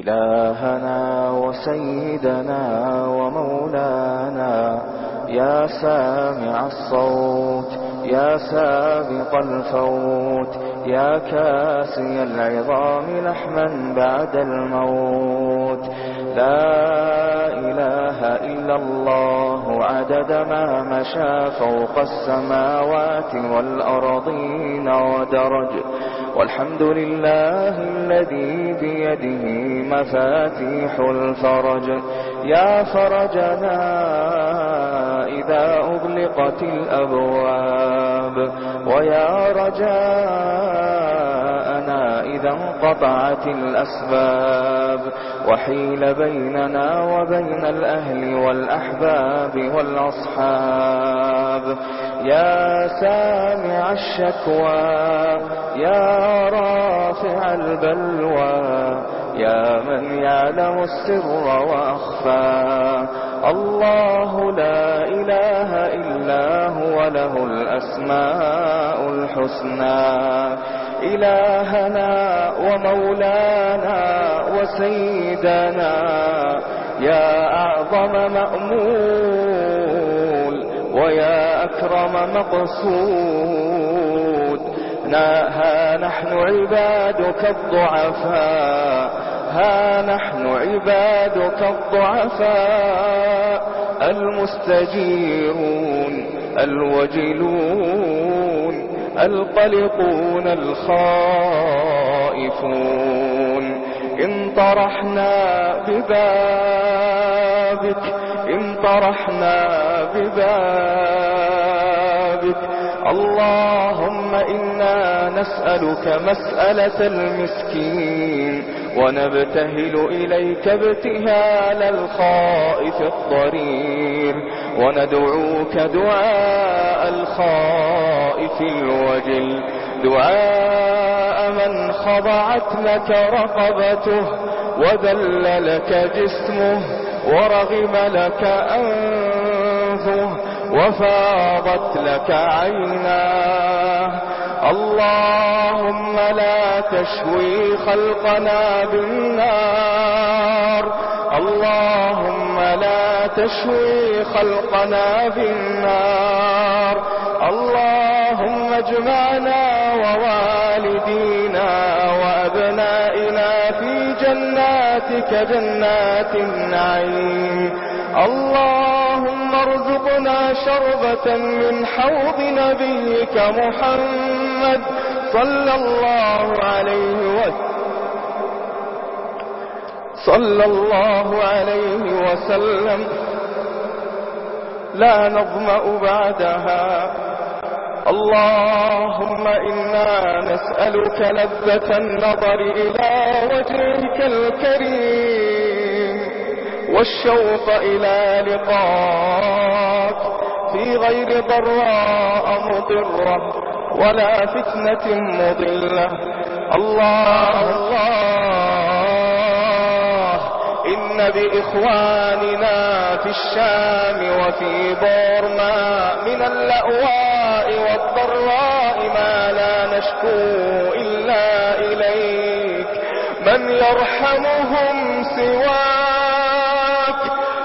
إلهنا وسيدنا ومولانا يا سامع الصوت يا سابق الفوت يا كاسي العظام لحما بعد الموت. لا إله إلا الله عدد ما مشى فوق السماوات والأرضين ودرج. والحمد لله الذي بيده مفاتيح الفرج. يا فرجنا إذا أغلقت الأبواب ويا رجاءنا إذا انقطعت الأسباب وحيل بيننا وبين الأهل والأحباب والأصحاب يا سامع الشكوى يا رافع البلوى يا من يعلم السر وأخفى الله لا إله وله الأسماء الحسنى إلهنا ومولانا وسيدنا يا أعظم مأمول ويا أكرم مقصود. ها نحن عبادك الضعفاء ها نحن عبادك الضعفاء. المستجيرون الوجلون القلقون الخائفون. إن طرحنا ببابك إن طرحنا ببابك اللهم إنا نسألك مسألة المسكين ونبتهل إليك ابتهال الخائف الضرير وندعوك دعاء الخائف الوجل دعاء من خضعت لك رقبته وذل لك جسمه ورغم لك أنفسه وفاضت لك عيناه اللهم لا تشوي خلقنا بالنار. اللهم لا تشوي خلقنا بالنار. اللهم اجمعنا ووالدينا وجعلنا في جناتك جنات النعيم اللهم ارزقنا شربة من حوض نبيك محمد صلى الله عليه وسلم صلى الله عليه وسلم. لا نظمأ بعدها. اللهم إنا نسألك لذة النظر إلى وجهك الكريم والشوق إلى لقاك في غير ضراء مضرة ولا فتنة مضلة. الله الله بإخواننا في الشام وفي بورما من اللأواء والضراء ما لا نشكو إلا إليك من يرحمهم سواك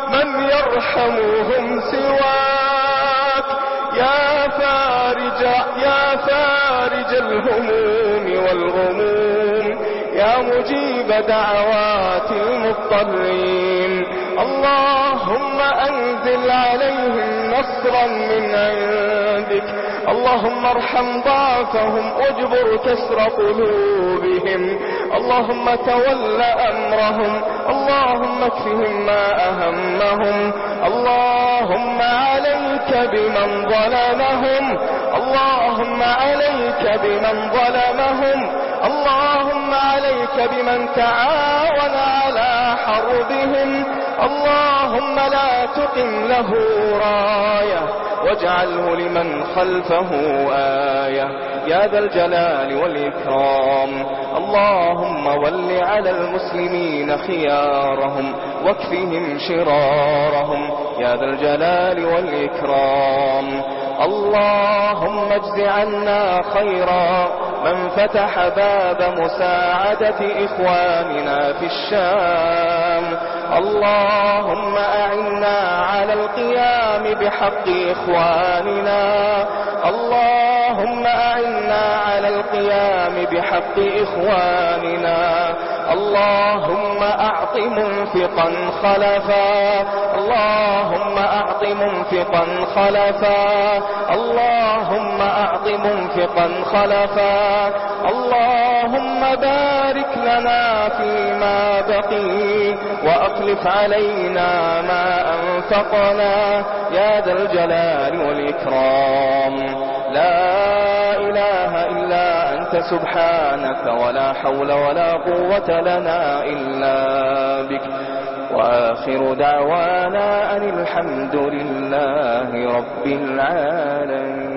من يرحمهم سواك يا فارج يا فارج الهموم والغموم مجيب دعوات المضطرين. اللهم أنزل عليهم نصرا من عندك. اللهم ارحم ضعفهم اجبر كسر قلوبهم. اللهم تول أمرهم. اللهم اكفهم ما أهمهم. اللهم عليك بمن ظلمهم. اللهم عليك بمن ظلمهم. اللهم عليك بمن تعاون على حربهم. اللهم لا تقم له راه واجعله لمن خلفه آية. يا ذا الجلال والإكرام. اللهم ول على المسلمين خيارهم واكفهم شرارهم. يا ذا الجلال والإكرام. اللهم اجز عنا خيرا. من فتح باب مساعدة إخواننا في الشام. اللهم أعنا الإسلام بحق إخواننا. اللهم أعنا على القيام بحق إخواننا. اللهم أعط منفقا خلفا. اللهم أعط منفقا خلفا. اللهم أعط منفقا خلفا. اللهم بارك لنا فيما بقي. واخلف علينا ما أنفقنا يا ذا الجلال والإكرام. لا إله إلا أنت سبحانك ولا حول ولا قوة لنا إلا بك. وآخر دعوانا أن الحمد لله رب العالمين.